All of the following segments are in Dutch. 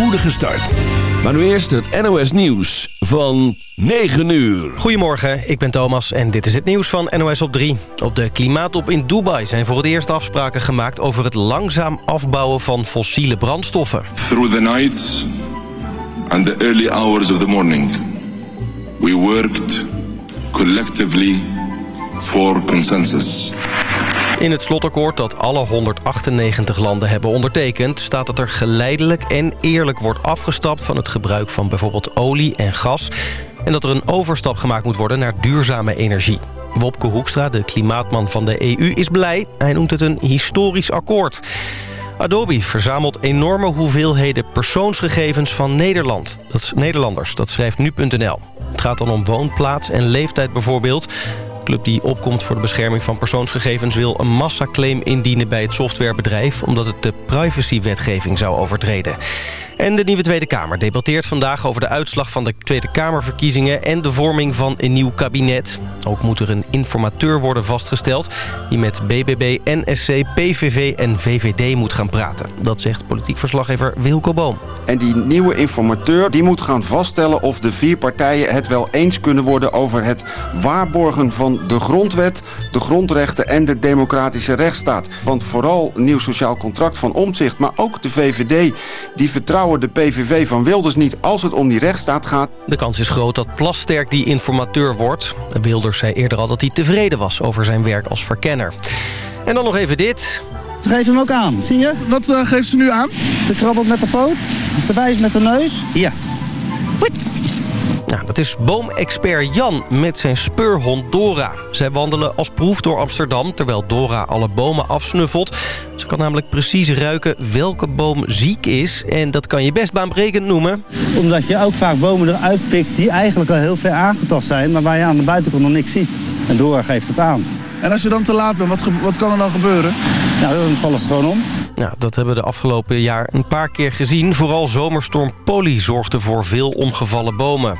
spoedige start. Maar nu eerst het NOS Nieuws van 9 uur. Goedemorgen, ik ben Thomas en dit is het nieuws van NOS op 3. Op de klimaattop in Dubai zijn voor het eerst afspraken gemaakt... over het langzaam afbouwen van fossiele brandstoffen. Through the nights and the early hours of the morning... we worked collectively for consensus. In het slotakkoord dat alle 198 landen hebben ondertekend... staat dat er geleidelijk en eerlijk wordt afgestapt... van het gebruik van bijvoorbeeld olie en gas... en dat er een overstap gemaakt moet worden naar duurzame energie. Wopke Hoekstra, de klimaatman van de EU, is blij. Hij noemt het een historisch akkoord. Adobe verzamelt enorme hoeveelheden persoonsgegevens van Nederland. Dat Nederlanders, dat schrijft nu.nl. Het gaat dan om woonplaats en leeftijd bijvoorbeeld club die opkomt voor de bescherming van persoonsgegevens... wil een massaclaim indienen bij het softwarebedrijf... omdat het de privacywetgeving zou overtreden. En de nieuwe Tweede Kamer debatteert vandaag over de uitslag van de Tweede Kamerverkiezingen... en de vorming van een nieuw kabinet. Ook moet er een informateur worden vastgesteld... die met BBB, NSC, PVV en VVD moet gaan praten. Dat zegt politiek verslaggever Wilco Boom. En die nieuwe informateur die moet gaan vaststellen of de vier partijen het wel eens kunnen worden over het waarborgen van de grondwet, de grondrechten en de democratische rechtsstaat. Want vooral nieuw sociaal contract van Omzicht, maar ook de VVD, die vertrouwen de PVV van Wilders niet als het om die rechtsstaat gaat. De kans is groot dat Plasterk die informateur wordt. Wilders zei eerder al dat hij tevreden was over zijn werk als verkenner. En dan nog even dit. Ze geeft hem ook aan, zie je? Wat uh, geeft ze nu aan? Ze krabbelt met de poot, ze wijst met de neus. Hier. Nou, dat is boomexpert Jan met zijn speurhond Dora. Zij wandelen als proef door Amsterdam terwijl Dora alle bomen afsnuffelt. Ze kan namelijk precies ruiken welke boom ziek is. En dat kan je best baanbrekend noemen. Omdat je ook vaak bomen eruit pikt die eigenlijk al heel ver aangetast zijn... maar waar je aan de buitenkant nog niks ziet. En Dora geeft het aan. En als je dan te laat bent, wat, wat kan er dan gebeuren? Nou, dan vallen ze gewoon om. Nou, dat hebben we de afgelopen jaar een paar keer gezien. Vooral zomerstorm Polly zorgde voor veel omgevallen bomen.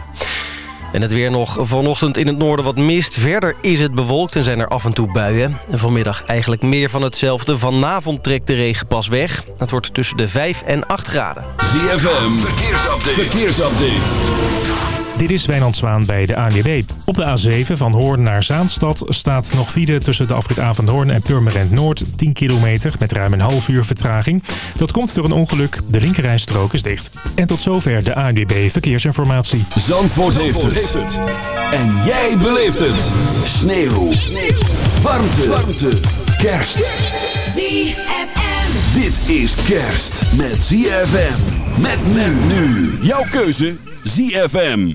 En het weer nog vanochtend in het noorden wat mist. Verder is het bewolkt en zijn er af en toe buien. En vanmiddag eigenlijk meer van hetzelfde. Vanavond trekt de regen pas weg. Het wordt tussen de 5 en 8 graden. ZFM, verkeersupdate. verkeersupdate. Dit is Wijnand Zwaan bij de ANWB. Op de A7 van Hoorn naar Zaanstad staat nog file tussen de afrit Hoorn en Purmerend Noord. 10 kilometer met ruim een half uur vertraging. Dat komt door een ongeluk. De linkerrijstrook is dicht. En tot zover de ANWB Verkeersinformatie. Zandvoort, heeft, het. En jij beleeft het. Sneeuw. Sneeuw. Warmte. Warmte. Kerst. ZFM. Dit is kerst met ZFM. Met men nu. Jouw keuze ZFM.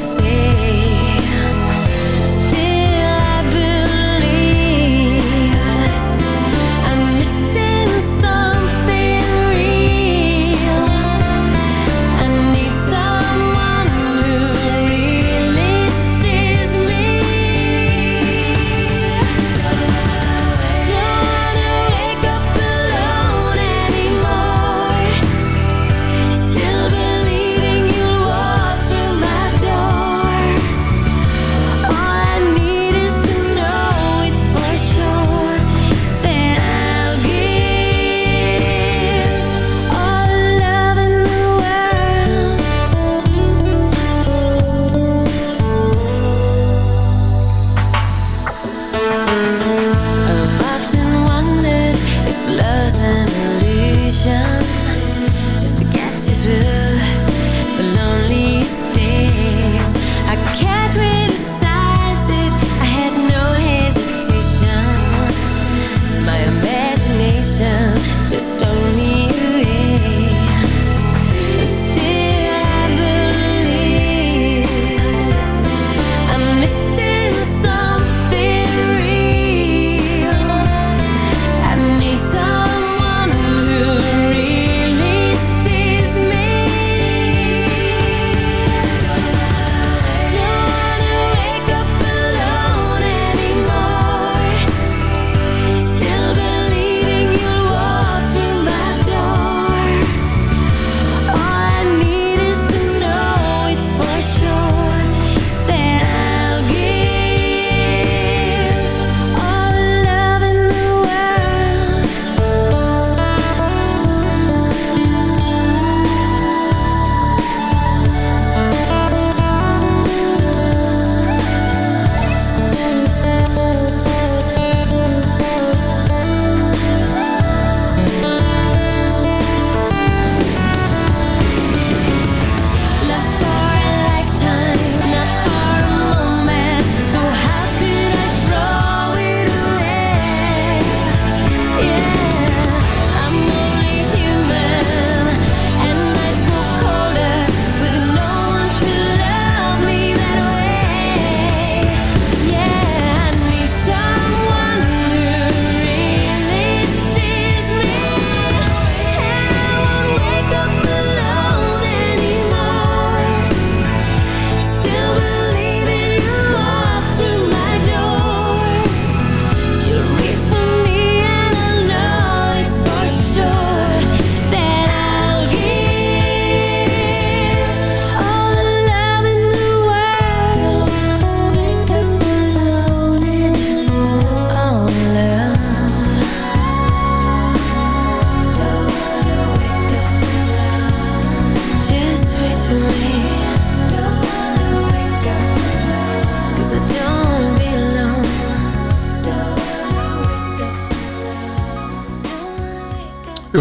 você.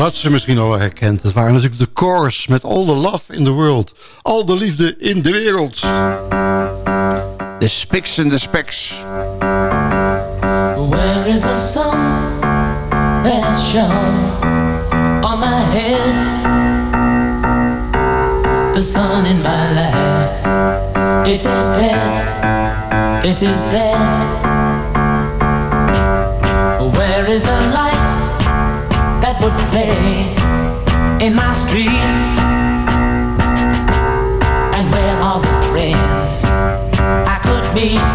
Had ze misschien al herkend. Het waren natuurlijk de Chorus met All the Love in the World. Al de liefde in de wereld. De Spiks en de Speks. Where is the sun that shone on my head? The sun in my life, it is dead, it is dead. Where is the light in my streets? And where are the friends I could meet?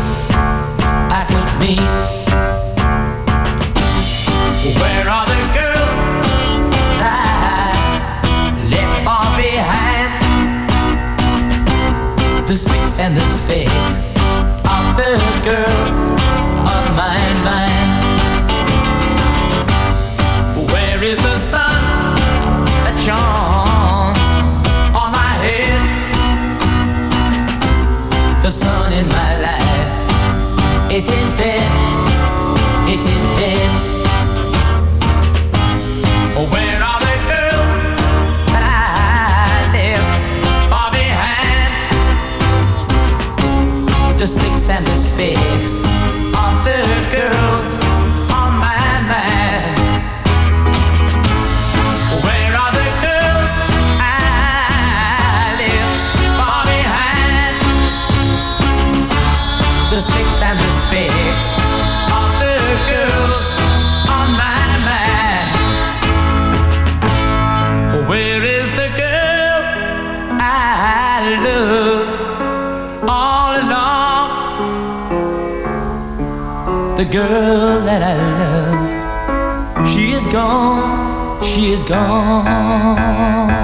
I could meet. Where are the girls I left far behind? The spicks and the girl that I love, she is gone, she is gone.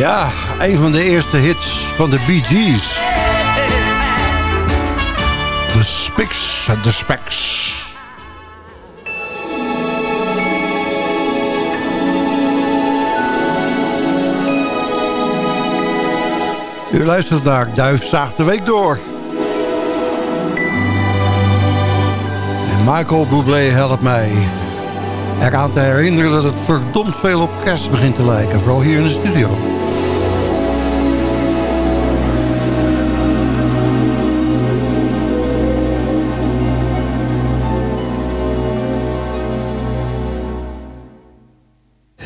Ja, een van de eerste hits van de Bee Gees. De Spiks de Speks. U luistert naar Duif Zaagt de Week Door. En Michael Bublé helpt mij eraan te herinneren dat het verdomd veel op kerst begint te lijken. Vooral hier in de studio.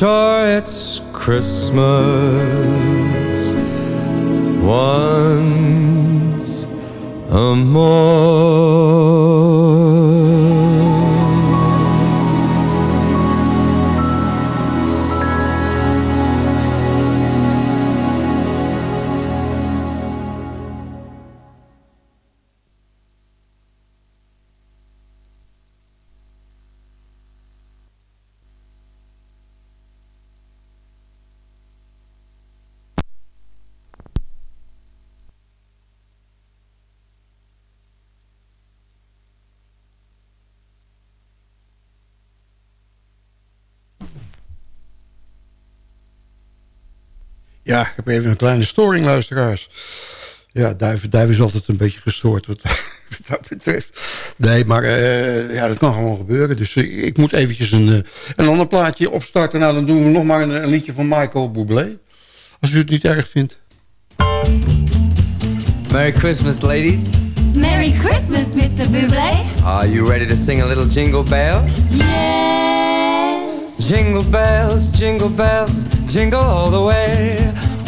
Sure, it's Christmas once a more. Ja, ik heb even een kleine storing, luisteraars. Ja, Duif, Duif is altijd een beetje gestoord wat, wat dat betreft. Nee, maar eh, ja, dat kan gewoon gebeuren. Dus ik, ik moet eventjes een, eh, een ander plaatje opstarten. Nou, dan doen we nog maar een, een liedje van Michael Bublé. Als u het niet erg vindt. Merry Christmas, ladies. Merry Christmas, Mr. Bublé. Are you ready to sing a little jingle bells? Yes. Jingle bells, jingle bells, jingle all the way.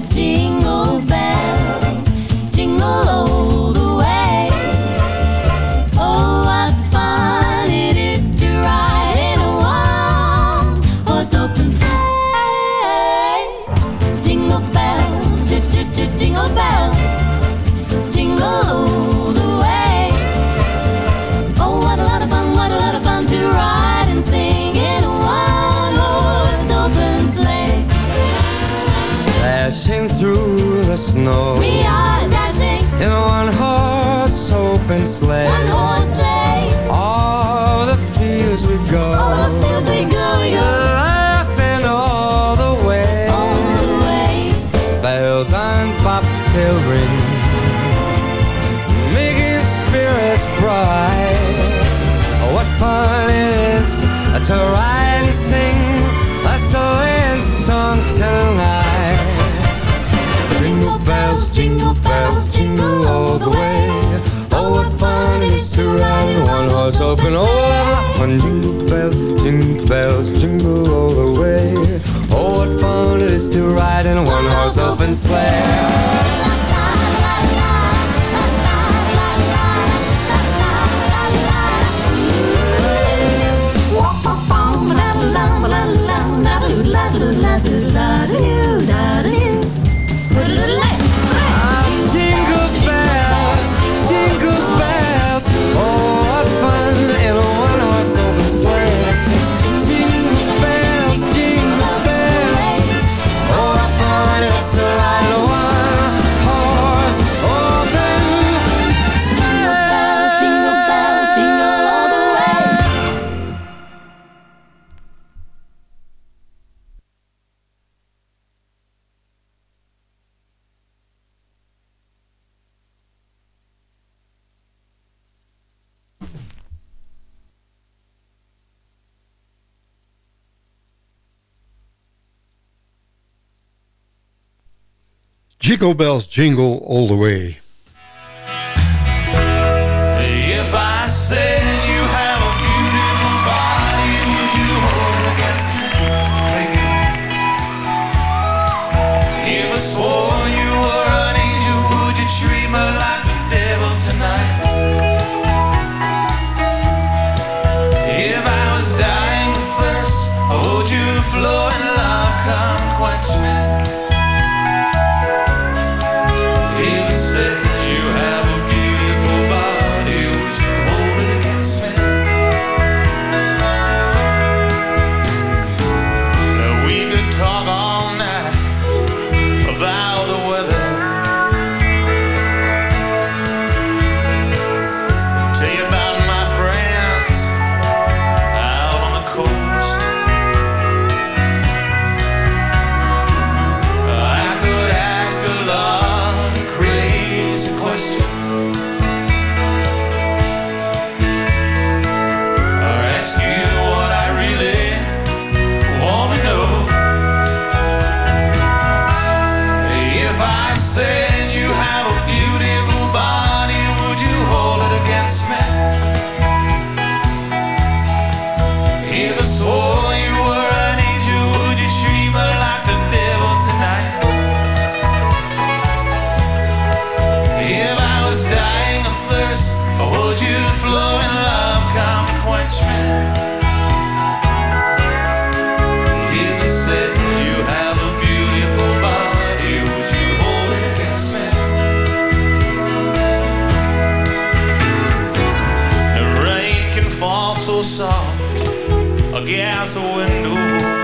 jingle bells, jingle all no. Open. Oh, what fun! Jingle bells, jingle bells, jingle all the way. Oh, what fun it is to ride in a one horse open sleigh. Jingle Bells Jingle All The Way. so soft against the window.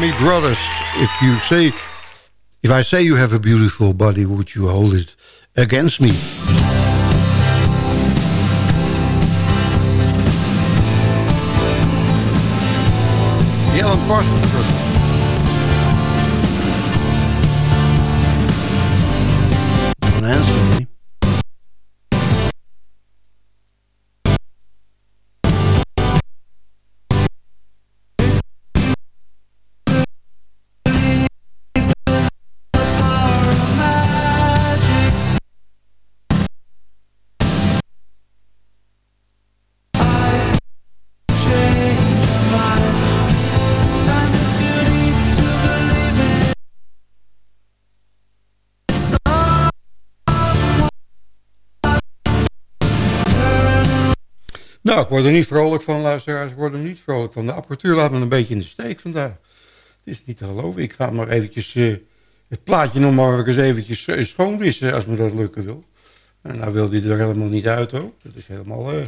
Me Brothers. If you say, if I say you have a beautiful body, would you hold it against me? The Alan Parsons Brothers. Nancy. Nou, ik word er niet vrolijk van, luisteraars. Ik word er niet vrolijk van. De apparatuur laat me een beetje in de steek vandaag. Het is niet te geloven. Ik ga maar eventjes eh, het plaatje nog maar eens eventjes eh, schoonwissen... als me dat lukken wil. En nou wil hij er helemaal niet uit, hoor. Dat is helemaal... Eh,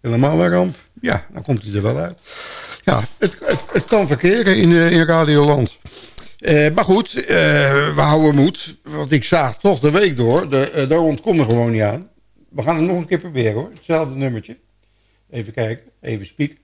helemaal een ramp. Ja, dan komt hij er wel uit. Ja, het, het, kan verkeren in, in Radioland. Uh, maar goed, we houden moed. Want ik zag toch de week door. De, daar ontkom er gewoon niet aan we gaan het nog een keer proberen hoor. Hetzelfde nummertje. Even kijken, even spieken.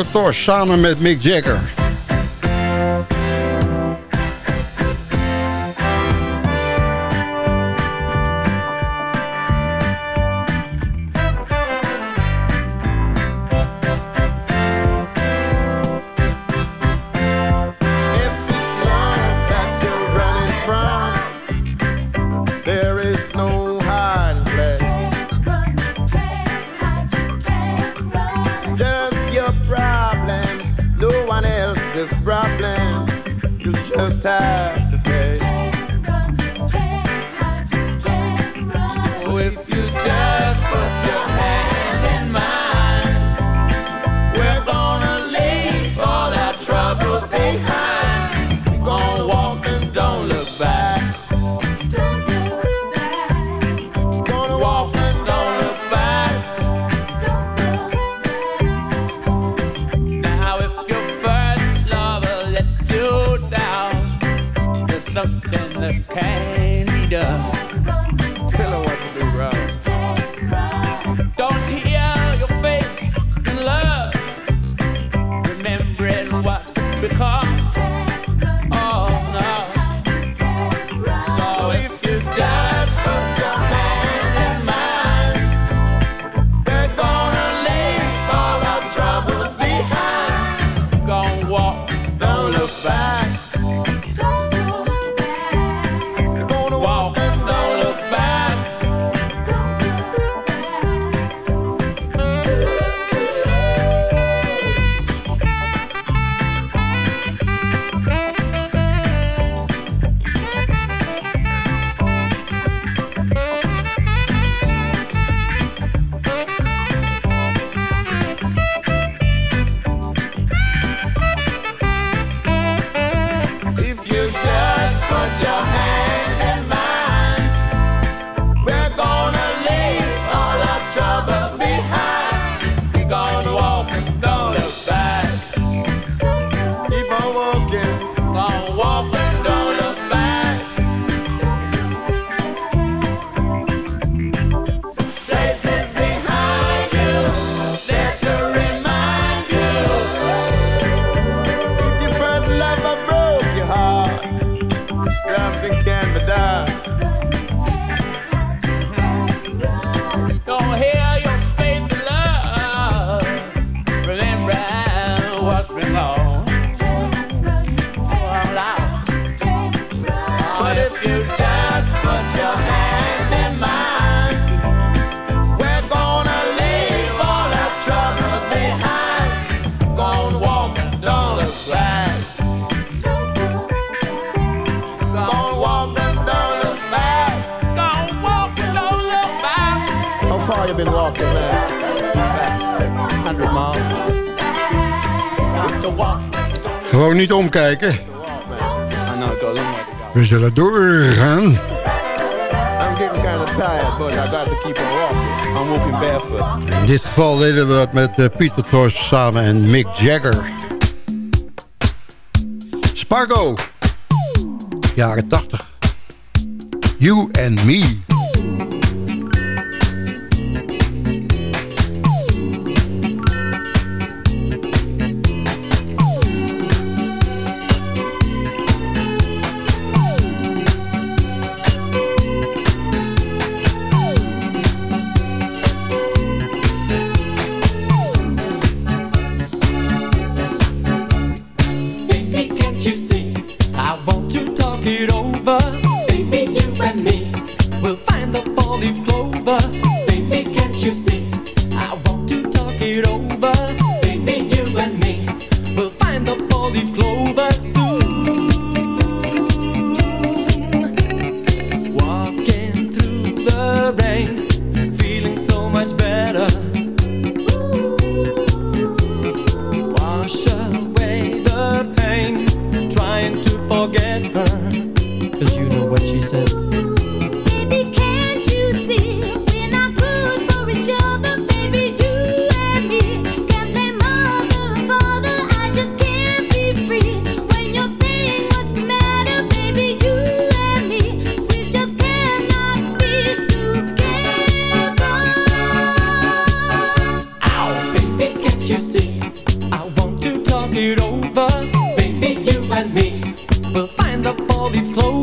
Sakator samen met Mick Jagger. Gewoon niet omkijken. We zullen doorgaan. In dit geval deden we dat met eh, Pieter Tosh samen en Mick Jagger. Spargo. Jaren 80. You and me.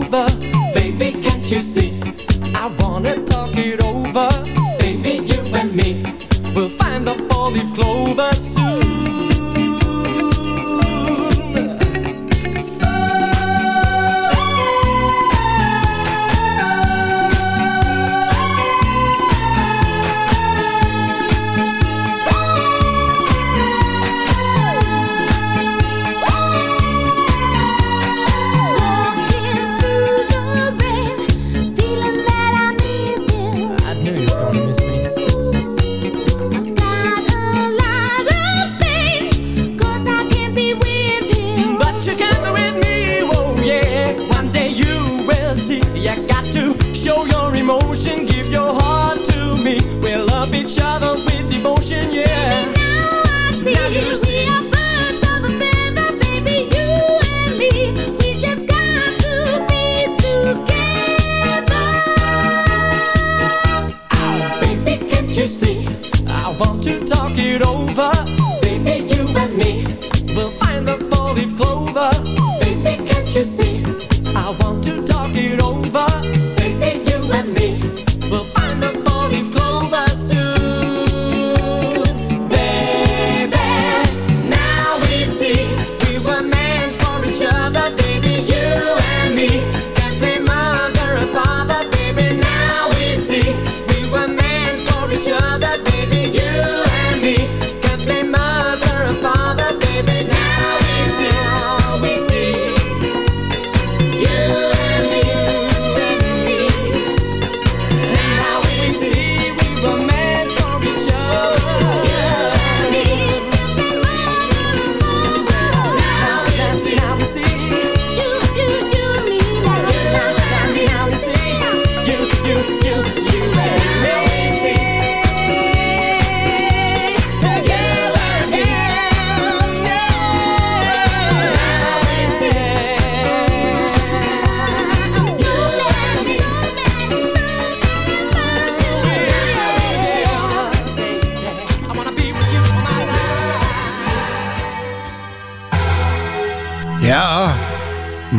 Baby, can't you see? I wanna talk it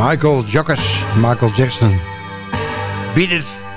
Michael Jockers, Michael Jackson. Beat it.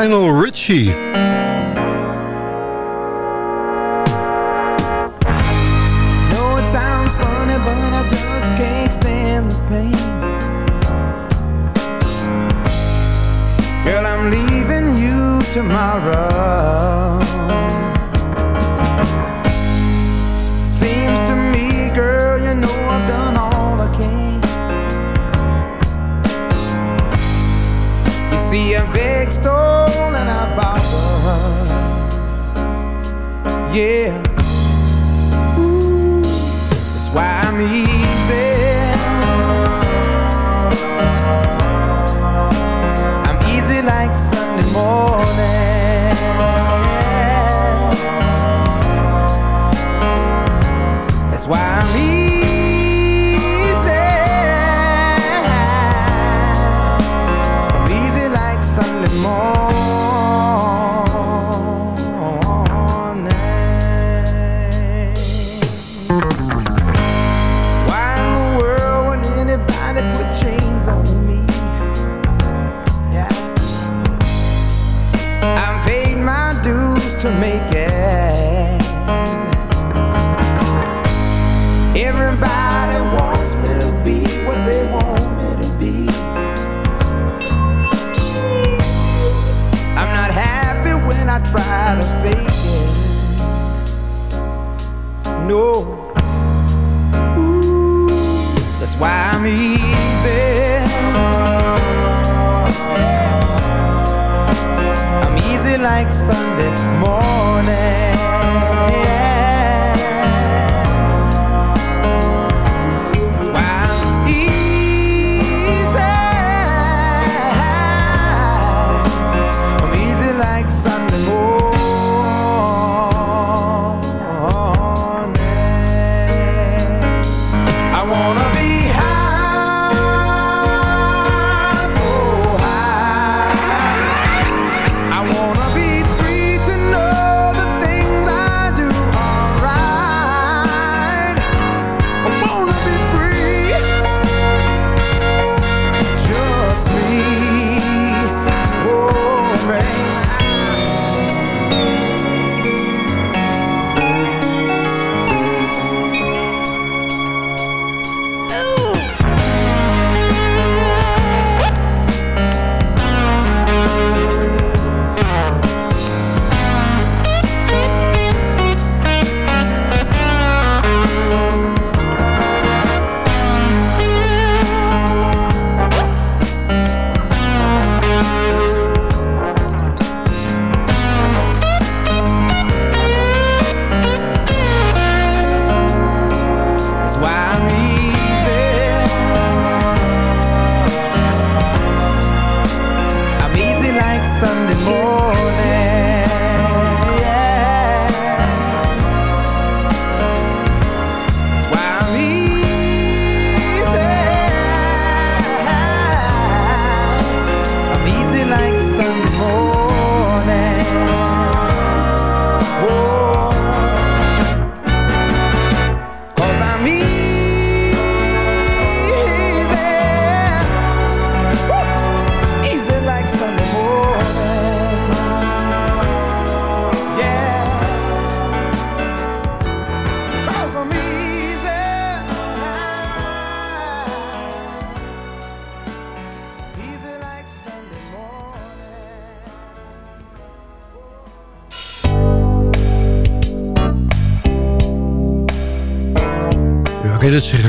Lionel Richie. why me?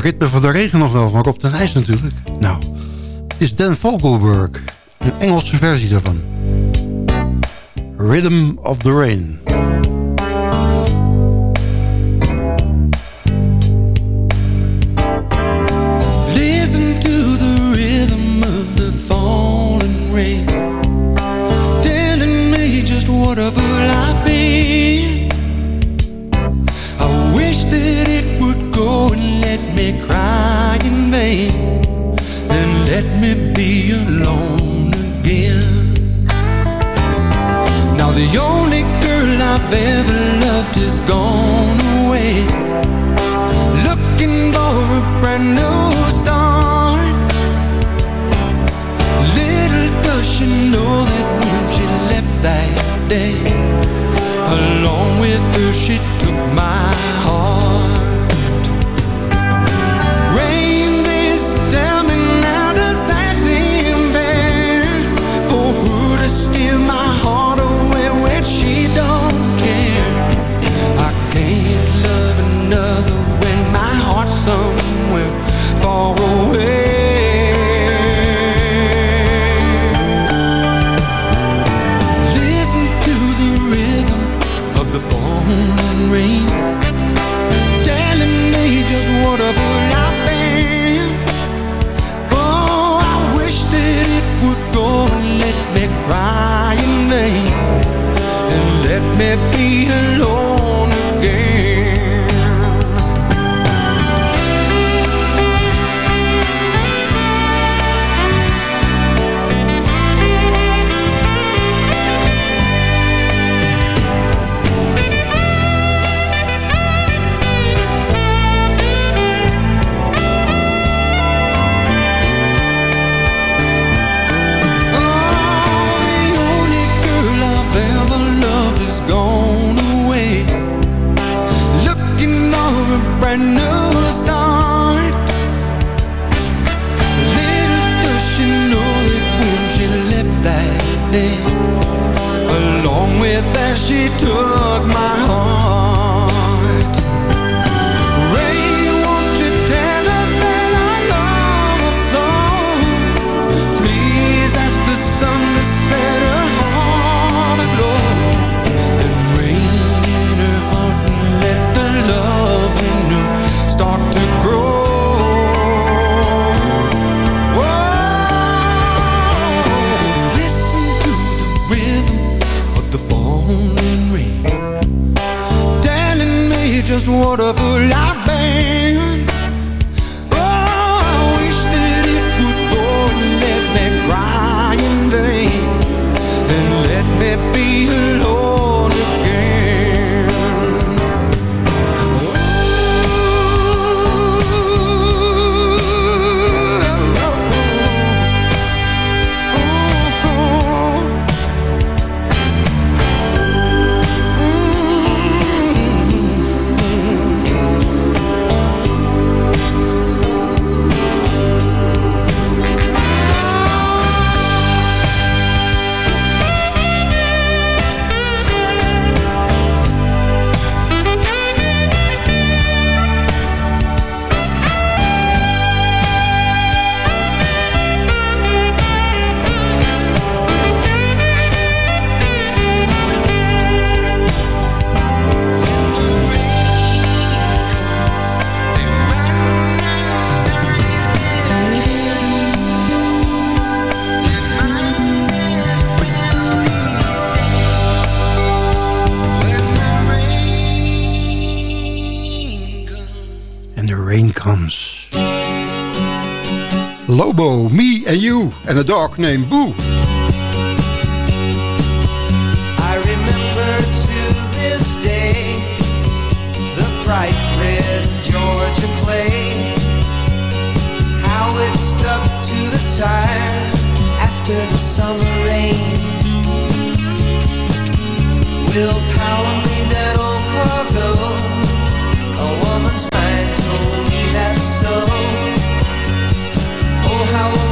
ritme van de regen nog wel van op de IJs natuurlijk. Nou, het is Dan Vogelberg. Een Engelse versie daarvan. Rhythm of the Rain. let me cry in vain, and let me be alone again. Now the only girl I've ever loved is gone away, looking for a brand new start. Little does she know that when she left that day, along with Along with that she took my heart. just wonderful life rain comes. Lobo, me and you, and a dog named Boo. I remember to this day the bright red Georgia clay, how it stuck to the tires after the summer rain. That old. la.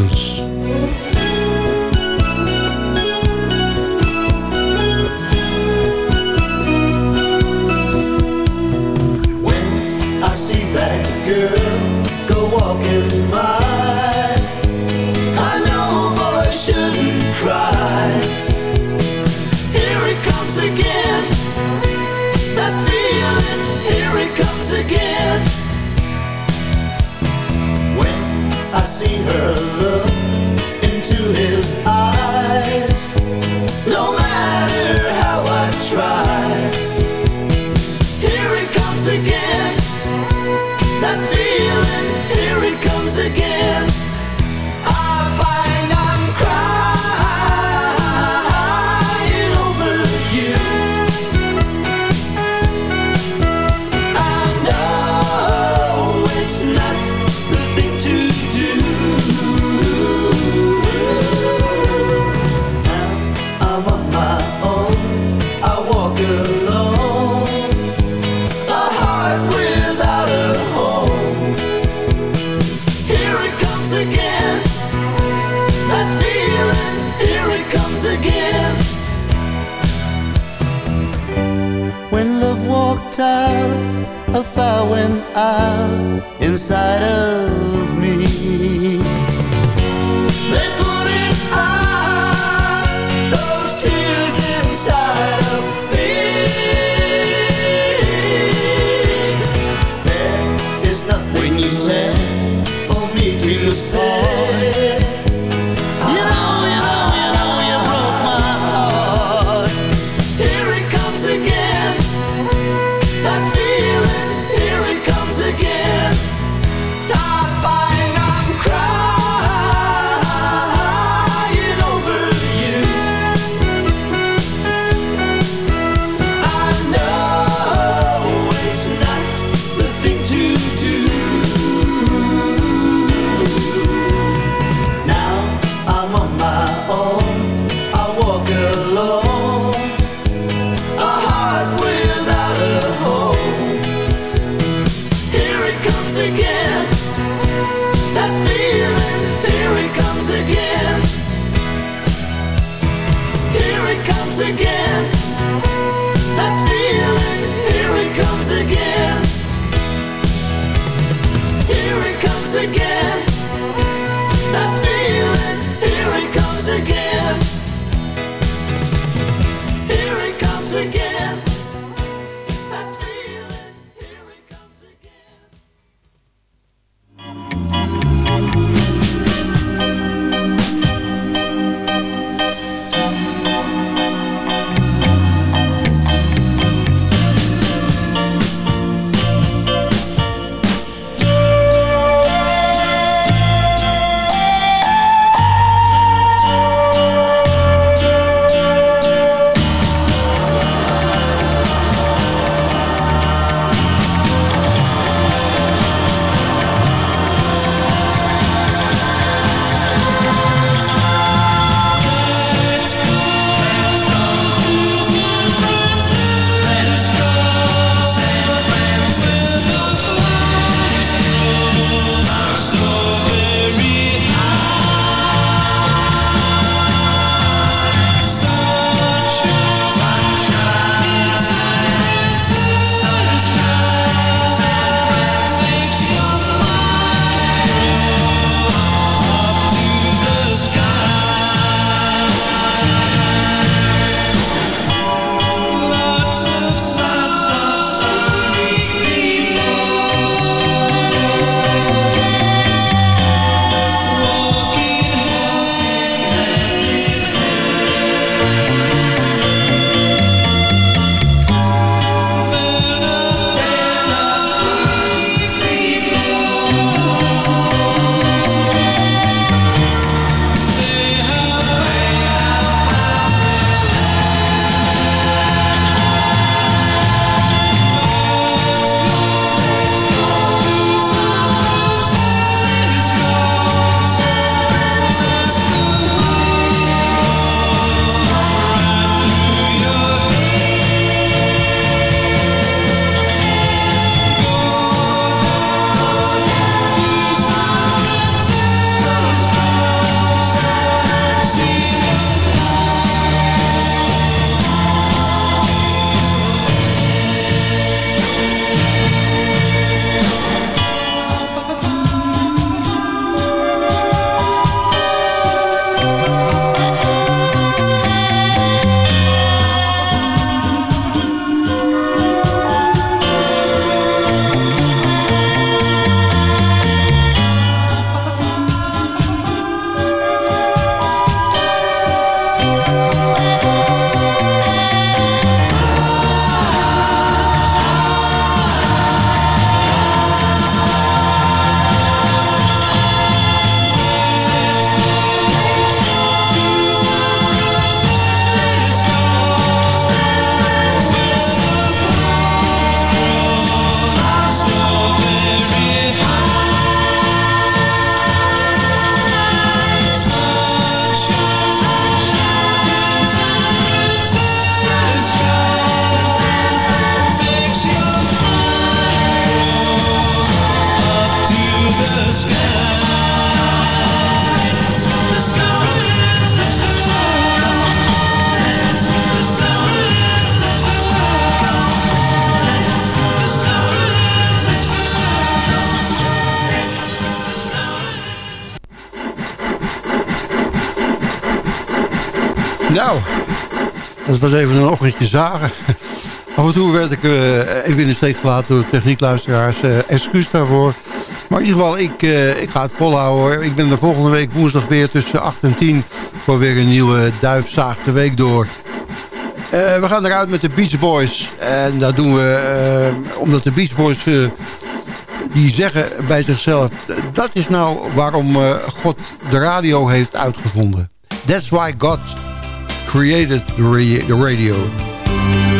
Santos. Nou, dat was even een ochtendje zagen. Af en toe werd ik eh, even in de steek gelaten door de techniekluisteraars. Eh excuus daarvoor. Maar in ieder geval, ik, eh, ik ga het volhouden. Ik ben er volgende week woensdag weer tussen 8 en 10... voor weer een nieuwe duifzaag de week door. We gaan eruit met de Beach Boys. En dat doen we omdat de Beach Boys... die zeggen bij zichzelf... dat is nou waarom God de radio heeft uitgevonden. That's why God created the radio.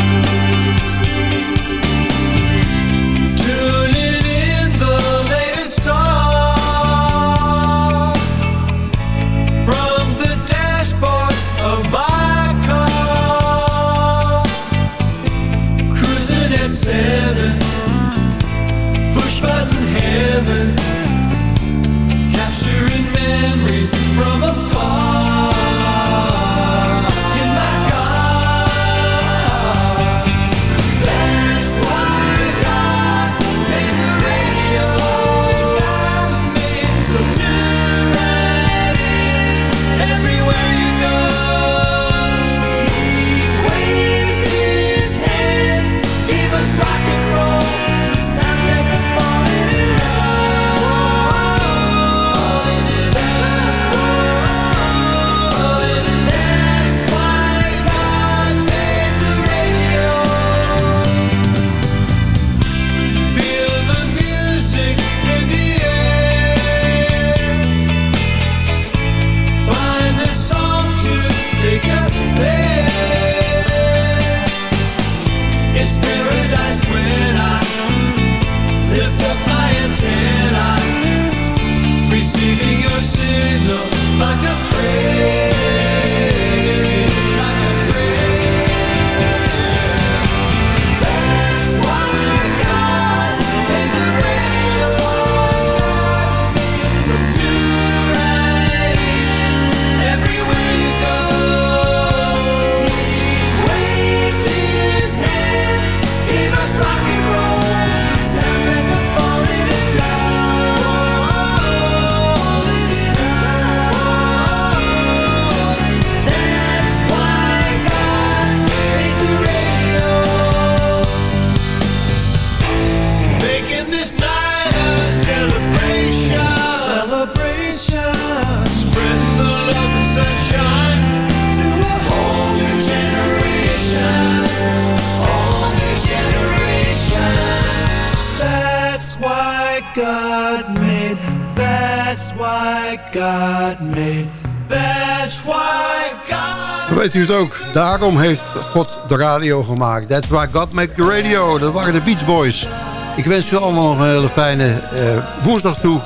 Ook. Daarom heeft God de radio gemaakt. That's why God made the radio. Dat waren de Beach Boys. Ik wens u allemaal nog een hele fijne eh, woensdag toe.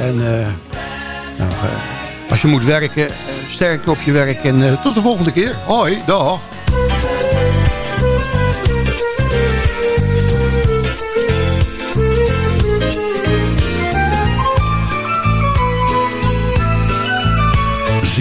En eh, nou, eh, als je moet werken, sterkte op je werk. En tot de volgende keer. Hoi, dag.